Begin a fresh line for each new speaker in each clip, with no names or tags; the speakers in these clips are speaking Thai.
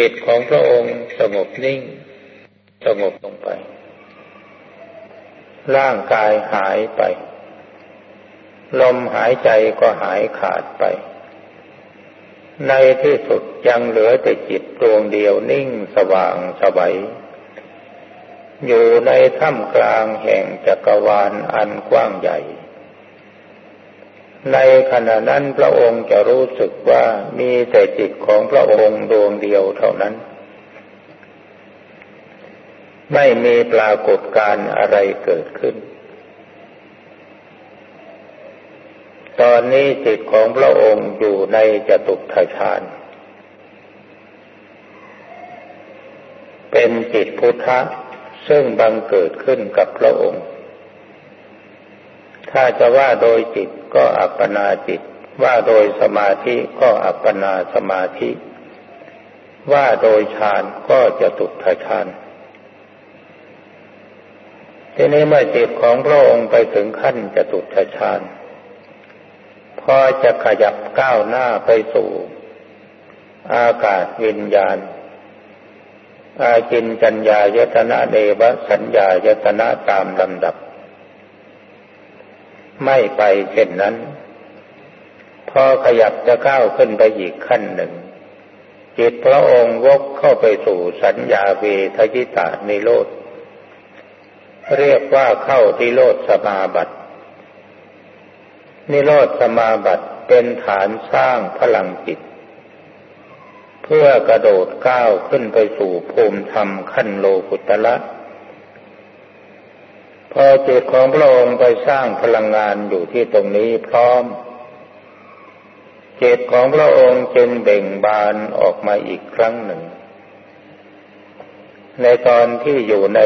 จิตของพระองค์สงบนิ่ง สงบลงไป ร่างกายหายไป ลมหายใจก็หายขาดไป ในที่สุดยังเหลือแต่จิตดวงเดียวนิ่งสว่างสบายอยู่ในถ้ำกลางแห่งจักรวาลอันกว้างใหญ่ ในขณะนั้นพระองค์จะรู้สึกว่ามีแต่จิตของพระองค์ดวงเดียวเท่านั้น ไม่มีปรากฏการอะไรเกิดขึ้น ตอนนี้จิตของพระองค์อยู่ในจตุทชาญเป็นจิตพุทธะซึ่งบังเกิดขึ้นกับพระองค์ ถ้าจะว่าโดยจิตก็อัปปนาจิต ว่าโดยสมาธิก็อัปปนาสมาธิ ว่าโดยฌานก็จะตุทฌานทีนี้เมื่อจิตของพระองค์ไปถึงขั้นจะตุทฌานพอจะขยับก้าวหน้าไปสู่ อากาศวิญญาณ อาจินจัญญายตนะเนวสัญญายตนะตามลำดับ ไม่ไปเช่นนั้น พอขยับจะก้าวขึ้นไปอีกขั้นหนึ่ง จิตพระองค์วกเข้าไปสู่สัญญาเวทยิตานิโรธ เรียกว่าเข้าที่โลดสมาบัตินิโรธสมาบัติเป็นฐานสร้างพลังจิต เพื่อกระโดดก้าวขึ้นไปสู่ภูมิธรรมขั้นโลกุตละ พอจิตของพระองค์ไปสร้างพลังงานอยู่ที่ตรงนี้พร้อม จิตของพระองค์จึงเบ่งบานออกมาอีกครั้งหนึ่ง ในตอนที่อยู่ใน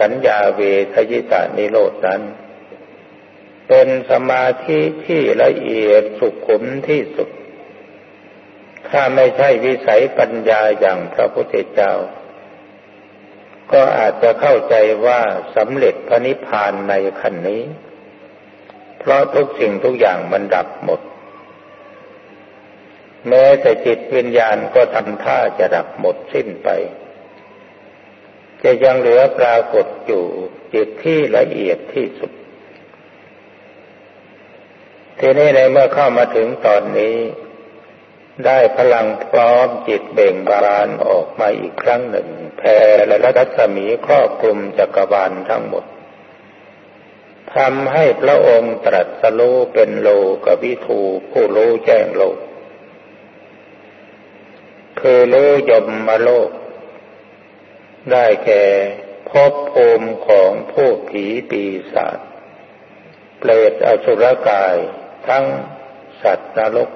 สัญญาเวทยิตานิโรดนั้น เป็นสมาธิที่ละเอียดสุขุมที่สุด ถ้าไม่ใช่วิสัยปัญญาอย่างพระพุทธเจ้า ก็อาจจะเข้าใจว่าสำเร็จพระนิพพานในขั้นนี้ เพราะทุกสิ่งทุกอย่างมันดับหมด แม้แต่จิตวิญญาณก็ทำท่าจะดับหมดสิ้นไป จะยังเหลือปรากฏอยู่จิตที่ละเอียดที่สุด ทีนี้ในเมื่อเข้ามาถึงตอนนี้ ได้พลังพร้อมจิตเบ่งบานออกมาอีกครั้งหนึ่งแผ่และรัศมีครอบคลุมจักรวาลทั้งหมดทำให้พระองค์ตรัสรู้เป็นโลกวิทูผู้รู้แจ้งโลก คือรู้ยมมาโลก ได้แก่พบภูมิของผู้ผีปีศาจเปรตอสุรกาย ทั้งสัตว์นรก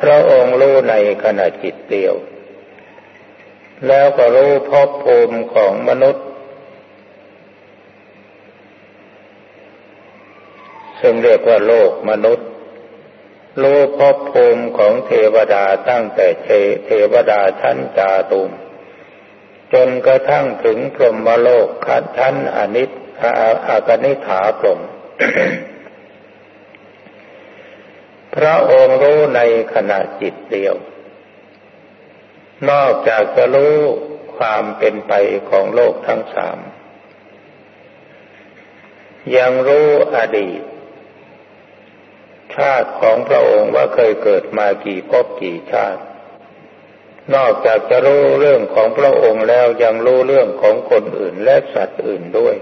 พระองค์รู้ในขณะจิตเดียว แล้วก็รู้ภพภูมิของมนุษย์ ซึ่งเรียกว่าโลกมนุษย์ รู้ภพภูมิของเทวดาตั้งแต่เทวดาชั้นจาตุมจนกระทั่งถึงพรหมโลกคัดชั้นอนิจอากนิฐาพรหม พระองค์รู้ในขณะจิตเดียว นอกจากจะรู้ความเป็นไปของโลกทั้งสาม ยังรู้อดีต ชาติของพระองค์ว่าเคยเกิดมากี่ภพกี่ชาติ นอกจากจะรู้เรื่องของพระองค์แล้วยังรู้เรื่องของคนอื่นและสัตว์อื่นด้วย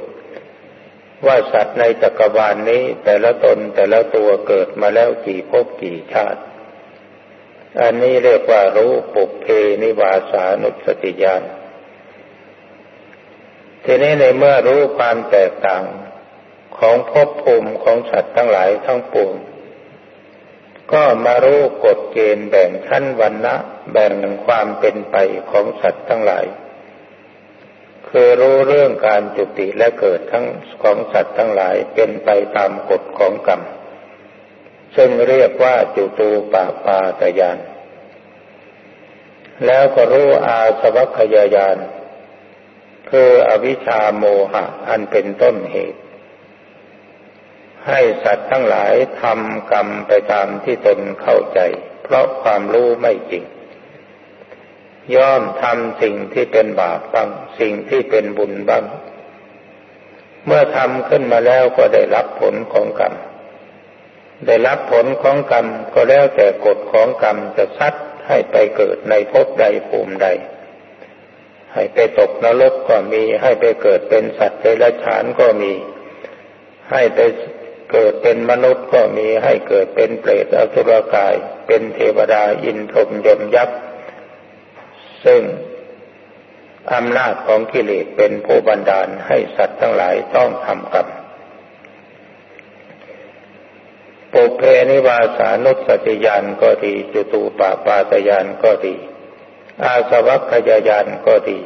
ว่าสัตว์ในจักรวาลนนี้แต่ละตนแต่ละตัวเกิดมาแล้วกี่ภพกี่ชาติ อันนี้เรียกว่ารู้ปุเพนิวาสานุสติญาณ ทีนี้ในเมื่อรู้ความแตกต่างของภพภูมิของสัตว์ทั้งหลายทั้งปวงก็มารู้กฎเกณฑ์แบ่งชั้นวันนะแบ่งความเป็นไปของสัตว์ทั้งหลาย คือรู้เรื่องการจุติและเกิดทั้งของสัตว์ทั้งหลายเป็นไปตามกฎของกรรม ซึ่งเรียกว่าจุตูปาปาตยาน แล้วก็รู้อาสวัคยายาน คืออวิชชาโมหะอันเป็นต้นเหตุ ให้สัตว์ทั้งหลายทำกรรมไปตามที่ตนเข้าใจ เพราะความรู้ไม่จริง ย่อมทำสิ่งที่เป็นบาปบ้าง สิ่งที่เป็นบุญบ้าง เมื่อทำขึ้นมาแล้วก็ได้รับผลของกรรม ได้รับผลของกรรมก็แล้วแต่กฎของกรรมจะซัดให้ไปเกิดในภพใดภูมิใด ให้ไปตกนรกก็มี ให้ไปเกิดเป็นสัตว์เดรัจฉานก็มี ให้ไปเกิดเป็นมนุษย์ก็มี ให้เกิดเป็นเปรตอสุรกาย เป็นเทวดาอินทรมยมยักษ์ ซึ่งอำนาจของกิเลสเป็นผู้บันดาลให้สัตว์ทั้งหลายต้องทำกรรมปุเพนิวาสานุสติยานก็ดีจุตูปาปาตยานก็ดี อาสวัคยายานก็ดี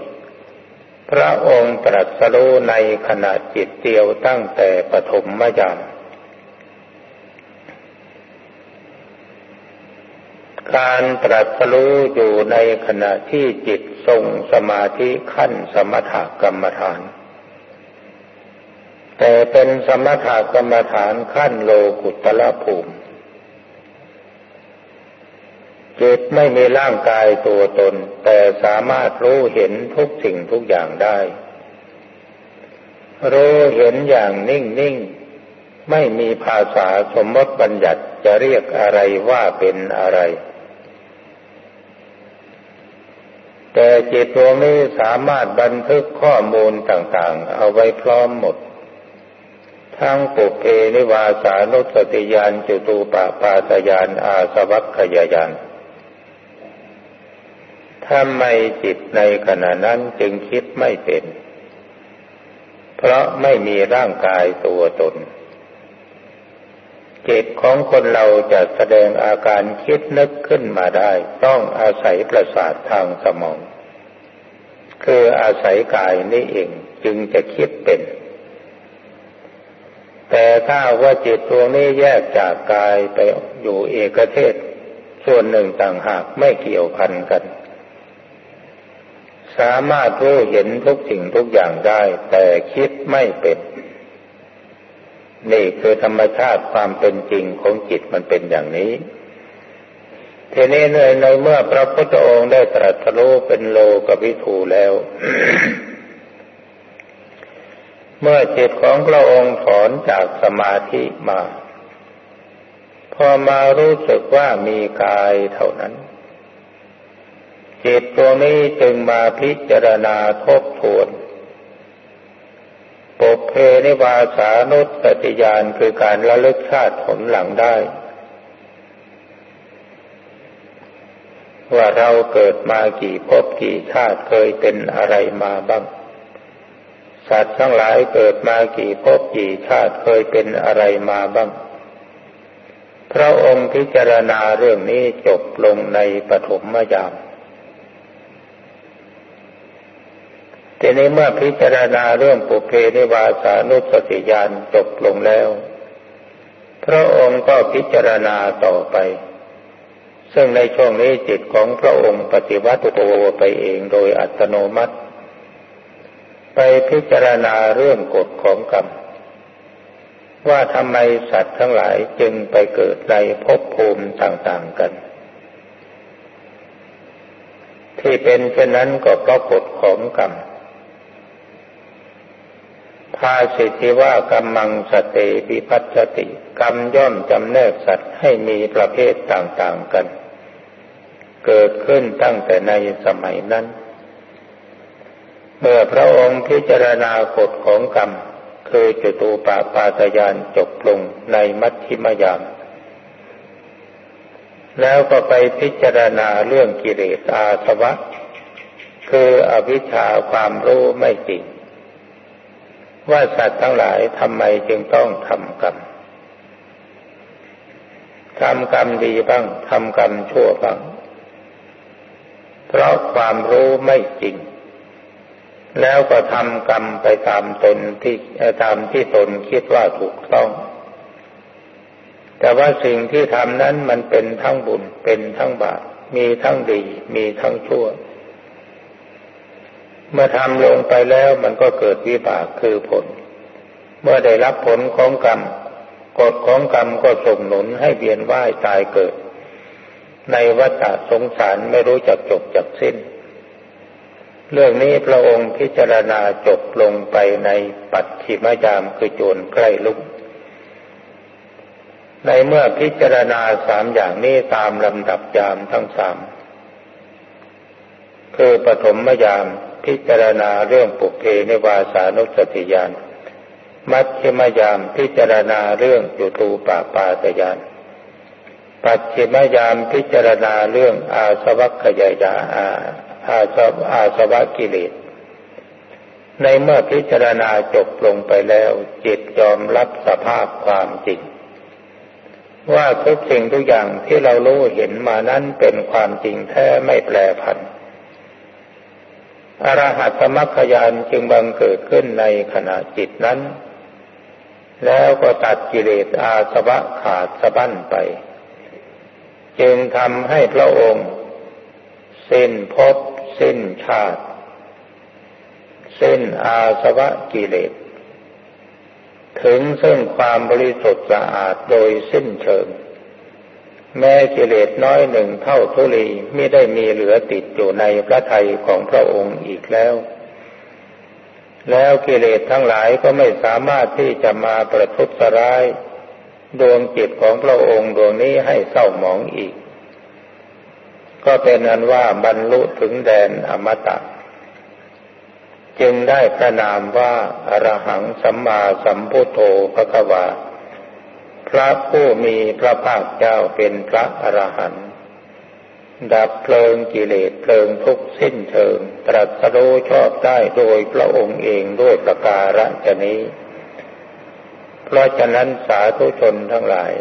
พระองค์ตรัสรู้ในขณะจิตเดียวตั้งแต่ปฐมมยาม การตรัสรู้อยู่ในขณะที่จิตทรงสมาธิขั้นสมถกรรมฐาน แต่เป็นสมถกรรมฐานขั้นโลกุตละภูมิ จิตไม่มีร่างกายตัวตน แต่สามารถรู้เห็นทุกสิ่งทุกอย่างได้ รู้เห็นอย่างนิ่งนิ่งไม่มีภาษาสมมติบัญญัติจะเรียกอะไรว่าเป็นอะไร แต่จิตดวงนี้สามารถบันทึกข้อมูลต่างๆ เอาไว้พร้อมหมด ทั้งปุเพนิวาสานุสติยานจุตูปปาตยานอาสวัคขยายานทำไมจิตในขณะนั้นจึงคิดไม่เป็น เพราะไม่มีร่างกายตัวตน จิตของคนเราจะแสดงอาการคิดนึกขึ้นมาได้ ต้องอาศัยประสาททางสมอง คืออาศัยกายนี่เองจึงจะคิดเป็น แต่ถ้าว่าจิตดวงนี้แยกจากกายไปอยู่เอกเทศ ส่วนหนึ่งต่างหากไม่เกี่ยวพันกัน สามารถรู้เห็นทุกสิ่งทุกอย่างได้ แต่คิดไม่เป็น นี่คือธรรมชาติความเป็นจริงของจิตมันเป็นอย่างนี้ ทีนี้ในในเมื่อพระพุทธองค์ได้ตรัสรู้เป็นโลกวิถูแล้ว เมื่อจิตของพระองค์ถอนจากสมาธิมา พอมารู้สึกว่ามีกายเท่านั้น จิตตัวนี้จึงมาพิจารณาทบทวน นิวาสานุสติญาณคือการระลึกชาติผลหลังได้ ว่าเราเกิดมากี่ภพกี่ชาติเคยเป็นอะไรมาบ้าง สัตว์ทั้งหลายเกิดมากี่ภพกี่ชาติเคยเป็นอะไรมาบ้าง พระองค์พิจารณาเรื่องนี้จบลงในปฐมยาม ทีนี้เมื่อพิจารณาเรื่องปุเพนิวาสานุสติญาณจบลงแล้ว พระองค์ก็พิจารณาต่อไป ซึ่งในช่วงนี้จิตของพระองค์ปฏิวัติโตไปเองโดยอัตโนมัติ ไปพิจารณาเรื่องกฎของกรรม ว่าทำไมสัตว์ทั้งหลายจึงไปเกิดในภพภูมิต่างๆกันที่เป็นเช่นนั้นก็เพราะกฎของกรรม ภาสิทธิว่ากรรมังสติปิพัชติ กรรมย่อมจำแนกสัตว์ให้มีประเภทต่างๆกัน เกิดขึ้นตั้งแต่ในสมัยนั้น เมื่อพระองค์พิจารณากฎของกรรม คือจตูปาปาตยานจบลงในมัชฌิมยาม แล้วก็ไปพิจารณาเรื่องกิเลสอาสวะ คืออวิชชาความรู้ไม่จริง ว่าสัตว์ทั้งหลายทำไมจึงต้องทำกรรมทำกรรมดีบ้างทำกรรมชั่วบ้าง เพราะความรู้ไม่จริง แล้วก็ทำกรรมไปตามตนที่ตามที่ตนคิดว่าถูกต้อง แต่ว่าสิ่งที่ทำนั้นมันเป็นทั้งบุญเป็นทั้งบาปมีทั้งดี มีทั้งชั่วเเมื่อทำลงไปแล้วมันก็เกิดวิบากคือผล เมื่อได้รับผลของกรรมกฎของกรรมก็ส่งหนุนให้เวียนว่ายตายเกิด ในวัฏสงสารไม่รู้จักจบจักสิ้น เรื่องนี้พระองค์พิจารณาจบลงไปในปัจฉิมยามคือโจรใกล้ลุก ในเมื่อพิจารณาสามอย่างนี้ตามลำดับยามทั้งสามคือปฐมยาม พิจารณาเรื่องปุเพในวาสานุสติยานมัชฌิมยามพิจารณาเรื่องจุตูปาปาตยานปัจฉิมยามพิจารณาเรื่องอาสวัคยายาอาอาสวอาสวะกิเลส ในเมื่อพิจารณาจบลงไปแล้ว จิตยอมรับสภาพความจริง ว่าทุกสิ่งทุกอย่างที่เรารู้เห็นมานั้นเป็นความจริงแท้ไม่แปรผัน อรหัตมรรคยานจึงบังเกิดขึ้นในขณะจิตนั้น แล้วก็ตัดกิเลสอาสวะขาดสะบั้นไป จึงทำให้พระองค์ สิ้นภพสิ้นชาติ สิ้นอาสวะกิเลส ถึงซึ่งความบริสุทธิ์สะอาดโดยสิ้นเชิง แม้กิเลสน้อยหนึ่งเท่าทุลีไม่ได้มีเหลือติดอยู่ในพระทัยของพระองค์อีกแล้ว แล้วกิเลสทั้งหลายก็ไม่สามารถที่จะมาประทุษร้าย ดวงจิตของพระองค์ดวงนี้ให้เศร้าหมองอีก ก็เป็นอันว่าบรรลุถึงแดนอมตะ จึงได้พระนามว่าอรหังสัมมาสัมพุทโธพระกวา พระผู้มีพระภาคเจ้าเป็นพระอรหันต์ดับเพลิงกิเลสเพลิงทุกสิ้นเชิง ตรัสรู้ชอบได้โดยพระองค์เองด้วยประการฉนี้ เพราะฉะนั้นสาธุชนทั้งหลาย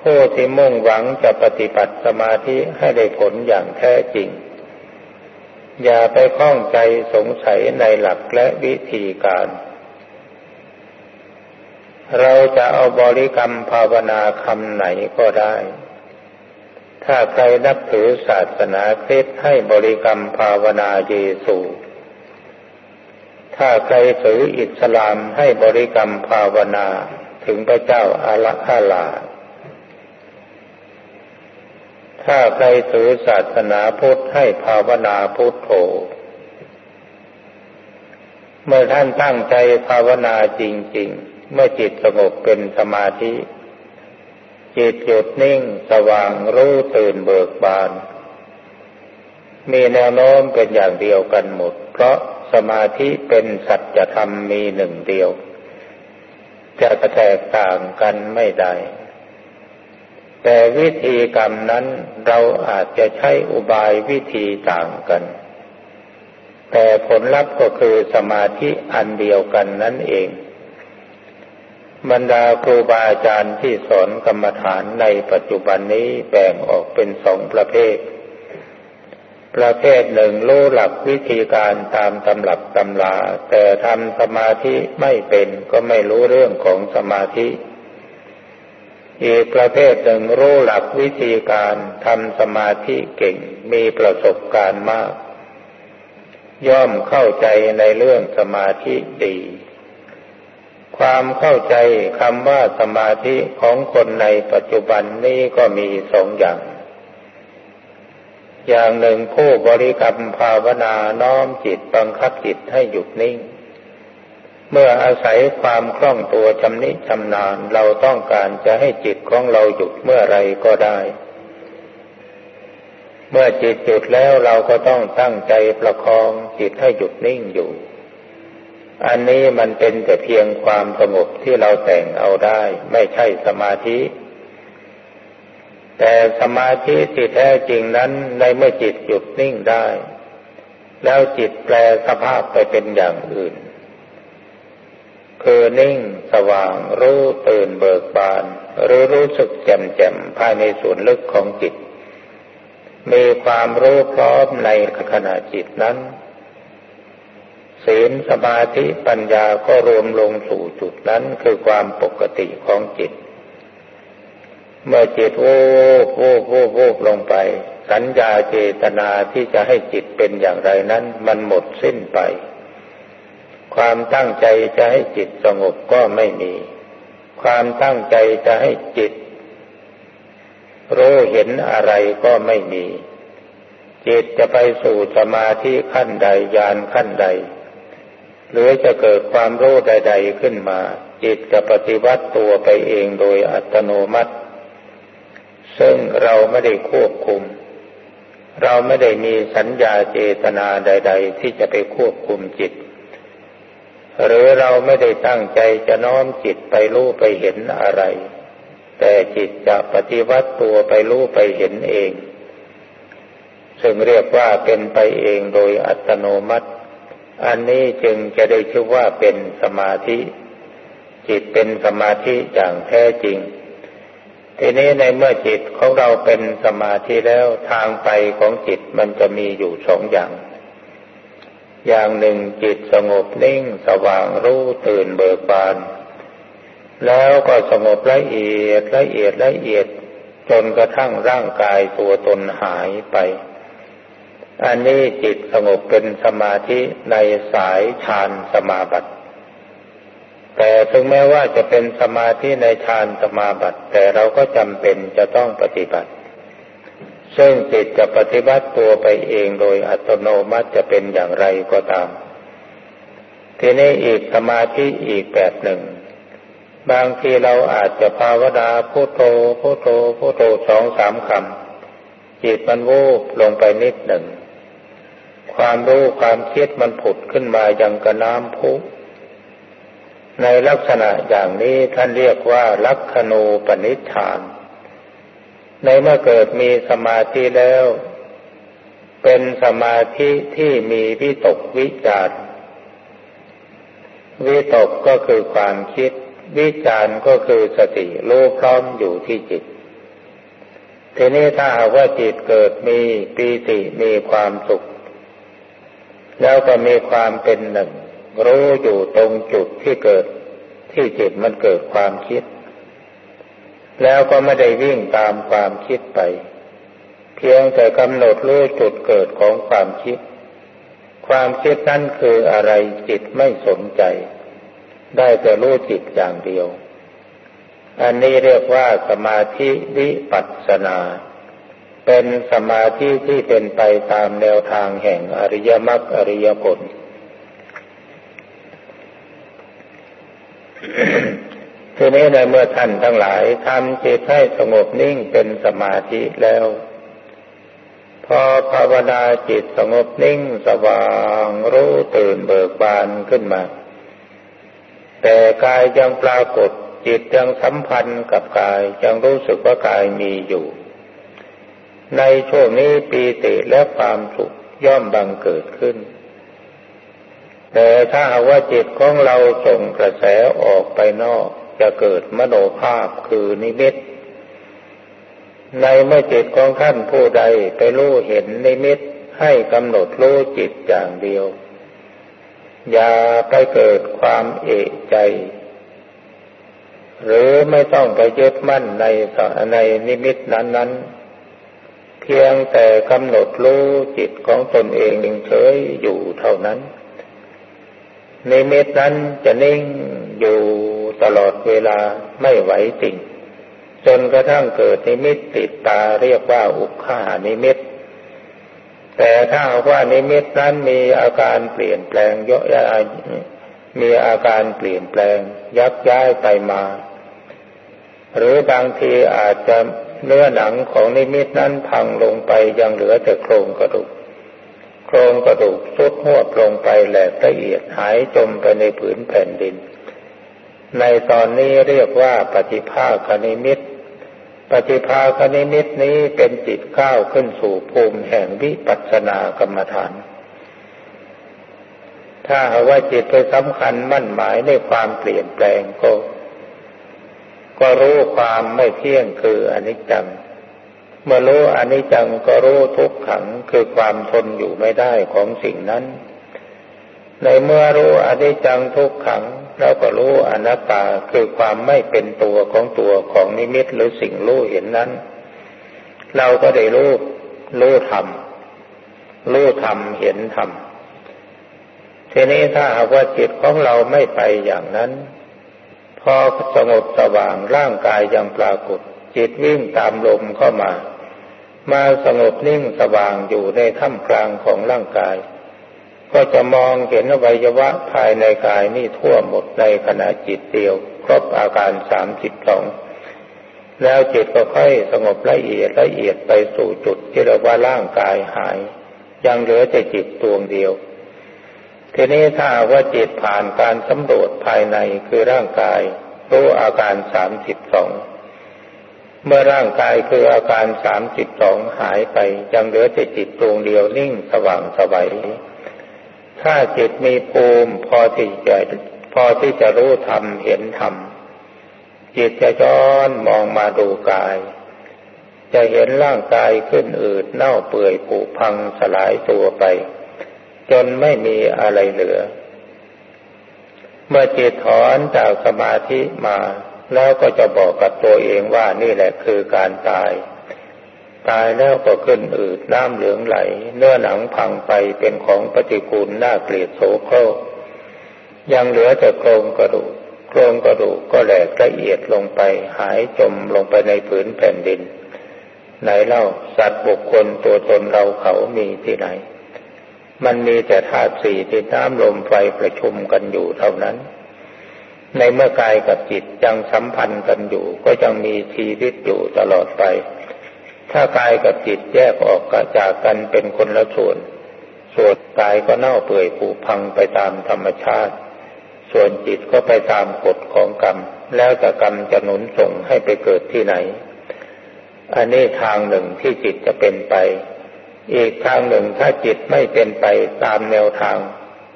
ผู้ที่มุ่งหวังจะปฏิบัติสมาธิให้ได้ผลอย่างแท้จริง อย่าไปข้องใจสงสัยในหลักและวิธีการ เราจะเอาบริกรรมภาวนาคำไหนก็ได้ ถ้าใครนับถือศาสนาคริสต์ให้บริกรรมภาวนาเยซู ถ้าใครถืออิสลามให้บริกรรมภาวนาถึงพระเจ้าอาลัอาลา ถ้าใครถือศาสนาพุทธให้ภาวนาพุทโธเมื่อท่านตั้งใจภาวนาจริง ๆ เมื่อจิตสงบเป็นสมาธิ จิตหยุดนิ่งสว่างรู้ตื่นเบิกบาน มีแนวโน้มเป็นอย่างเดียวกันหมด เพราะสมาธิเป็นสัจธรรมมีหนึ่งเดียว จะแตกต่างกันไม่ได้ แต่วิธีกรรมนั้นเราอาจจะใช้อุบายวิธีต่างกันแต่ผลลัพธ์ก็คือสมาธิอันเดียวกันนั่นเอง บรรดาครูบาอาจารย์ที่สอนกรรมฐานในปัจจุบันนี้แบ่งออกเป็นสองประเภท ประเภทหนึ่งรู้หลักวิธีการตามตำรับตำลาแต่ทำสมาธิไม่เป็นก็ไม่รู้เรื่องของสมาธิ อีกประเภทหนึ่งรู้หลักวิธีการทำสมาธิเก่งมีประสบการณ์มาก ย่อมเข้าใจในเรื่องสมาธิดี ความเข้าใจคำว่าสมาธิของคนในปัจจุบันนี้ก็มีสองอย่าง อย่างหนึ่งผู้บริกรรมภาวนาน้อมจิตบังคับจิตให้หยุดนิ่ง เมื่ออาศัยความคล่องตัวชำนิชำนาญเราต้องการจะให้จิตของเราหยุดเมื่อไรก็ได้ เมื่อจิตหยุดแล้วเราก็ต้องตั้งใจประคองจิตให้หยุดนิ่งอยู่ อันนี้มันเป็นแต่เพียงความสงบที่เราแต่งเอาได้ ไม่ใช่สมาธิ แต่สมาธิที่แท้จริงนั้นในเมื่อจิตหยุดนิ่งได้ แล้วจิตแปลสภาพไปเป็นอย่างอื่น คือนิ่งสว่างรู้ตื่นเบิกบาน หรือรู้สึกแจ่มแจ่มภายในส่วนลึกของจิต มีความรู้พร้อมในขณะจิตนั้น ศีลสมาธิปัญญาก็รวมลงสู่จุดนั้นคือความปกติของจิต เมื่อจิตโว้โว้โว้โว้ลงไป สัญญาเจตนาที่จะให้จิตเป็นอย่างไรนั้น มันหมดสิ้นไป ความตั้งใจจะให้จิตสงบก็ไม่มี ความตั้งใจจะให้จิตรู้เห็นอะไรก็ไม่มีจิตจะไปสู่สมาธิขั้นใดญาณขั้นใด หรือจะเกิดความรู้ใด ๆขึ้นมา จิตจะปฏิวัติตัวไปเองโดยอัตโนมัติ ซึ่งเราไม่ได้ควบคุม เราไม่ได้มีสัญญาเจตนาใด ๆ ที่จะไปควบคุมจิต หรือเราไม่ได้ตั้งใจจะน้อมจิตไปรู้ไปเห็นอะไร แต่จิตจะปฏิวัติตัวไปรู้ไปเห็นเอง ซึ่งเรียกว่าเป็นไปเองโดยอัตโนมัติ อันนี้จึงจะได้ชื่อว่าเป็นสมาธิ จิตเป็นสมาธิอย่างแท้จริง ทีนี้ในเมื่อจิตของเราเป็นสมาธิแล้วทางไปของจิตมันจะมีอยู่สองอย่าง อย่างหนึ่งจิตสงบนิ่งสว่างรู้ตื่นเบิกบาน แล้วก็สงบละเอียดละเอียดละเอียดจนกระทั่งร่างกายตัวตนหายไป อันนี้จิตสงบเป็นสมาธิในสายฌานสมาบัติ แต่ถึงแม้ว่าจะเป็นสมาธิในฌานสมาบัติ แต่เราก็จำเป็นจะต้องปฏิบัติ ซึ่งจิตจะปฏิบัติตัวไปเองโดยอัตโนมัติจะเป็นอย่างไรก็ตาม ทีนี้อีกสมาธิอีกแบบหนึ่ง บางทีเราอาจจะภาวนาพุโทโธพุโทโธพุโทโธสองสามคำจิตมันวูบลงไปนิดหนึ่ง ความรู้ความคิดมันผุดขึ้นมาอย่างกระน้ำพุในลักษณะอย่างนี้ท่านเรียกว่าลักขณูปนิชาน ในเมื่อเกิดมีสมาธิแล้ว เป็นสมาธิที่มีวิตกวิจารวิตกก็คือความคิด วิจารก็คือสติรู้พร้อมอยู่ที่จิต ทีนี้ถ้าหากว่าจิตเกิดมีปีติมีความสุข แล้วก็มีความเป็นหนึ่ง รู้อยู่ตรงจุดที่เกิดที่จิตมันเกิดความคิด แล้วก็ไม่ได้วิ่งตามความคิดไป เพียงแต่กำหนดรู้จุดเกิดของความคิด ความคิดนั้นคืออะไรจิตไม่สนใจ ได้แต่รู้จิตอย่างเดียว อันนี้เรียกว่าสมาธิวิปัสสนา เป็นสมาธิที่เป็นไปตามแนวทางแห่งอริยมรรคอริยผล ทีนี้ในเมื่อท่านทั้งหลายทำจิตให้สงบนิ่งเป็นสมาธิแล้ว พอภาวนาจิตสงบนิ่งสว่างรู้ตื่นเบิกบานขึ้นมา แต่กายยังปรากฏจิตยังสัมพันธ์กับกายยังรู้สึกว่ากายมีอยู่ ในช่วงนี้ปีติและความสุขย่อมบังเกิดขึ้น แต่ถ้าว่าจิตของเราส่งกระแสออกไปนอก จะเกิดมโนภาพคือนิมิต ในเมื่อจิตของท่านผู้ใดไปรู้เห็นนิมิตให้กำหนดรู้จิตอย่างเดียว อย่าไปเกิดความเอะใจ หรือไม่ต้องไปยึดมั่นในในนิมิตนั้นๆ เพียงแต่กำหนดรู้จิตของตนเองเฉยอยู่เท่านั้นนิมิตนั้นจะนิ่งอยู่ตลอดเวลาไม่ไหวติงจนกระทั่งเกิดนิมิตติดตาเรียกว่าอุคคหนิมิต แต่ถ้าว่านิมิตนั้นมีอาการเปลี่ยนแปลงเยอะมีอาการเปลี่ยนแปลงยักย้ายไปมา หรือบางทีอาจจะ เนื้อหนังของนิมิตนั้นพังลงไปยังเหลือแต่โครงกระดูก โครงกระดูกสุดหวดลงไปแหลกละเอียดหายจมไปในผืนแผ่นดิน ในตอนนี้เรียกว่าปฏิภาคนิมิต ปฏิภาคนิมิตนี้เป็นจิตก้าวขึ้นสู่ภูมิแห่งวิปัสสนากรรมฐานถ้าหากว่าจิตไปสำคัญมั่นหมายในความเปลี่ยนแปลงก็ ก็รู้ความไม่เที่ยงคืออนิจจัง เมื่อรู้อนิจจังก็รู้ทุกขังคือความทนอยู่ไม่ได้ของสิ่งนั้น ในเมื่อรู้อนิจจังทุกขังเราก็รู้อนัตตาคือความไม่เป็นตัวของตัวของนิมิตหรือสิ่งรู้เห็นนั้น เราก็ได้รู้รู้ธรรมรู้ธรรมเห็นธรรมทีนี้ถ้าหากว่าจิตของเราไม่ไปอย่างนั้น พอสงบสว่างร่างกายยังปรากฏ จิตวิ่งตามลมเข้ามา มาสงบนิ่งสว่างอยู่ในท่ามกลางของร่างกาย ก็จะมองเห็นอวัยวะภายในกายนี่ทั่วหมดในขณะจิตเดียว ครบอาการสามสิบสองแล้วจิตก็ค่อยสงบละเอียดละเอียดไปสู่จุดที่เราว่าร่างกายหาย ยังเหลือแต่จิตดวงเดียว ทีนี้ถ้าว่าจิตผ่านการสำรวจภายในคือร่างกาย รู้อาการสามสิบสองเมื่อร่างกายคืออาการสามสิบสองหายไปยังเหลือแต่จิตดวงเดียวนิ่งสว่างสวัยถ้าจิตมีภูมิพอที่จะพอที่จะรู้ธรรมเห็นธรรมจิตจะย้อนมองมาดูกาย จะเห็นร่างกายขึ้นอืดเน่าเปื่อยผุพังสลายตัวไป จนไม่มีอะไรเหลือ เมื่อจิตถอนจากสมาธิมา แล้วก็จะบอกกับตัวเองว่านี่แหละคือการตาย ตายแล้วก็ขึ้นอืดน้ำเหลืองไหล เนื้อหนังพังไปเป็นของปฏิกูลน่าเกลียดโสโครกยังเหลือแต่โครงกระดูกโครงกระดูกก็แหลกละเอียดลงไป หายจมลงไปในผืนแผ่นดิน ไหนเล่าสัตว์บุคคลตัวตนเราเขามีที่ไหน มันมีแต่ธาตุสี่ที่น้ำลมไฟประชุมกันอยู่เท่านั้น ในเมื่อกายกับจิตยังสัมพันธ์กันอยู่ ก็ยังมีชีวิตอยู่ตลอดไป ถ้ากายกับจิตแยกออกกระจากกันเป็นคนละส่วน ส่วนกายก็เน่าเปื่อยผุพังไปตามธรรมชาติ ส่วนจิตก็ไปตามกฎของกรรม แล้วแต่กรรมจะหนุนส่งให้ไปเกิดที่ไหน อันนี้ทางหนึ่งที่จิตจะเป็นไป อีกทางหนึ่งถ้าจิตไม่เป็นไปตามแนวทาง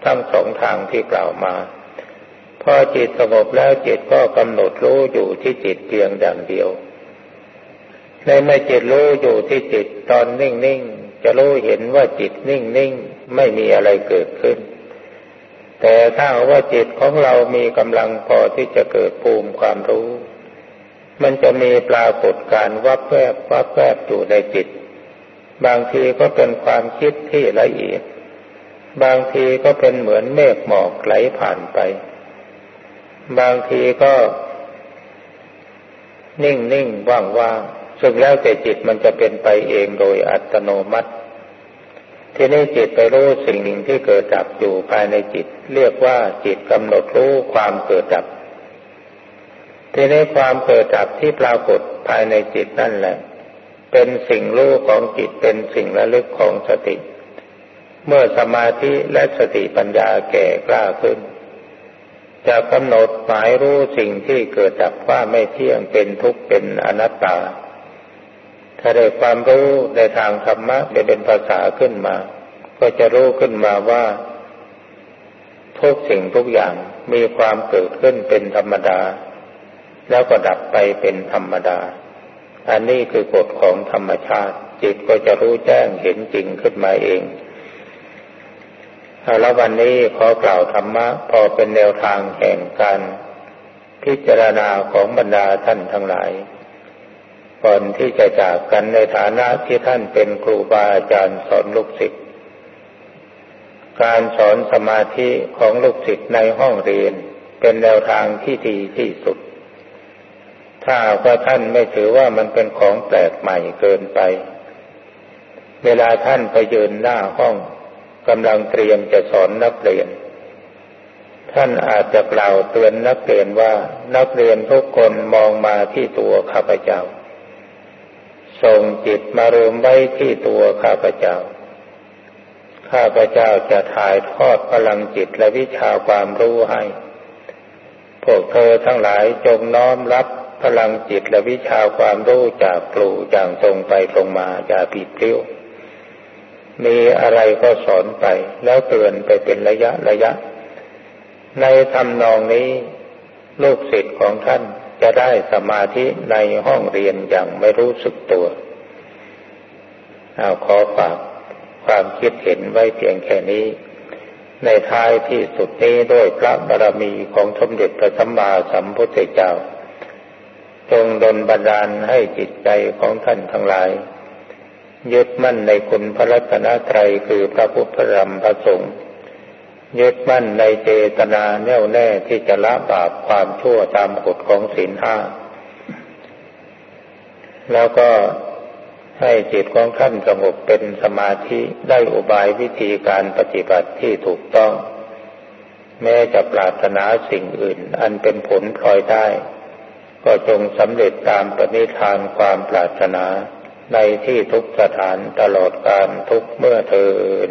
ทั้งสองทางที่กล่าวมา พอจิตสงบแล้วจิตก็กำหนดรู้อยู่ที่จิตเพียงอย่างเดียว ในเมื่อจิตรู้อยู่ที่จิตตอนนิ่งๆจะรู้เห็นว่าจิตนิ่งๆไม่มีอะไรเกิดขึ้น แต่ถ้าว่าจิตของเรามีกำลังพอที่จะเกิดภูมิความรู้ มันจะมีปรากฏการวับแวบวับแวบอยู่ในจิต บางทีก็เป็นความคิดที่ละเอียด บางทีก็เป็นเหมือนเมฆหมอกไหลผ่านไป บางทีก็ นิ่งนิ่งว่างว่างซึ่งแล้วแต่จิตมันจะเป็นไปเองโดยอัตโนมัติ ทีนี้จิตไปรู้สิ่งหนึ่งที่เกิดดับอยู่ภายในจิต เรียกว่าจิตกำหนดรู้ความเกิดดับ ทีนี้ความเกิดดับที่ปรากฏภายในจิตนั่นแหละ เป็นสิ่งรู้ของจิตเป็นสิ่งระลึกของสติ เมื่อสมาธิและสติปัญญาแก่กล้าขึ้น จะกำหนดหมายรู้สิ่งที่เกิดดับว่าไม่เที่ยงเป็นทุกข์เป็นอนัตตา ถ้าได้ความรู้ในทางธรรมะได้เป็นภาษาขึ้นมา ก็จะรู้ขึ้นมาว่า ทุกสิ่งทุกอย่างมีความเกิดขึ้นเป็นธรรมดา แล้วก็ดับไปเป็นธรรมดา อันนี้คือกฎของธรรมชาติ จิตก็จะรู้แจ้งเห็นจริงขึ้นมาเองแล้ววันนี้ขอกล่าวธรรมะพอเป็นแนวทางแห่งการพิจารณาของบรรดาท่านทั้งหลาย ก่อนที่จะจากกันในฐานะที่ท่านเป็นครูบาอาจารย์สอนลูกศิษย์การสอนสมาธิของลูกศิษย์ในห้องเรียนเป็นแนวทางที่ดีที่สุด ถ้าว่าท่านไม่ถือว่ามันเป็นของแปลกใหม่เกินไป เวลาท่านไปยืนหน้าห้องกำลังเตรียมจะสอนนักเรียน ท่านอาจจะกล่าวเตือนนักเรียนว่านักเรียนทุกคนมองมาที่ตัวข้าพเจ้า ส่งจิตมารวมไว้ที่ตัวข้าพเจ้า ข้าพเจ้าจะถ่ายทอดพลังจิตและวิชาความรู้ให้พวกเธอทั้งหลายจงน้อมรับ พลังจิตและวิชาความรู้จากครูอย่างตรงไปตรงมาอย่าผิดเลี้ยวมีอะไรก็สอนไป แล้วเตือนไปเป็นระยะระยะ ในทำนองนี้ลูกศิษย์ของท่านจะได้สมาธิในห้องเรียนอย่างไม่รู้สึกตัวเอาขอฝากความคิดเห็นไว้เพียงแค่นี้ ในท้ายที่สุดนี้ด้วยพระบารมีของสมเด็จพระสัมมาสัมพุทธเจ้า จงดลบันดาลให้จิตใจของท่านทั้งหลาย ยึดมั่นในคุณพระรัตนตรัยคือพระพุทธธรรมพระสงฆ์ยึดมั่นในเจตนาแน่วแน่ที่จะละบาปความชั่วตามกฎของศีลห้า แล้วก็ให้จิตของท่านสงบเป็นสมาธิได้อุบายวิธีการปฏิบัติที่ถูกต้อง แม้จะปรารถนาสิ่งอื่น อันเป็นผลพลอยได้ ก็จงสำเร็จตามปณิธานความปรารถนาในที่ทุกสถานตลอดการทุกเมื่อเทิน